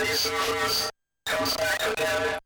Comes back again.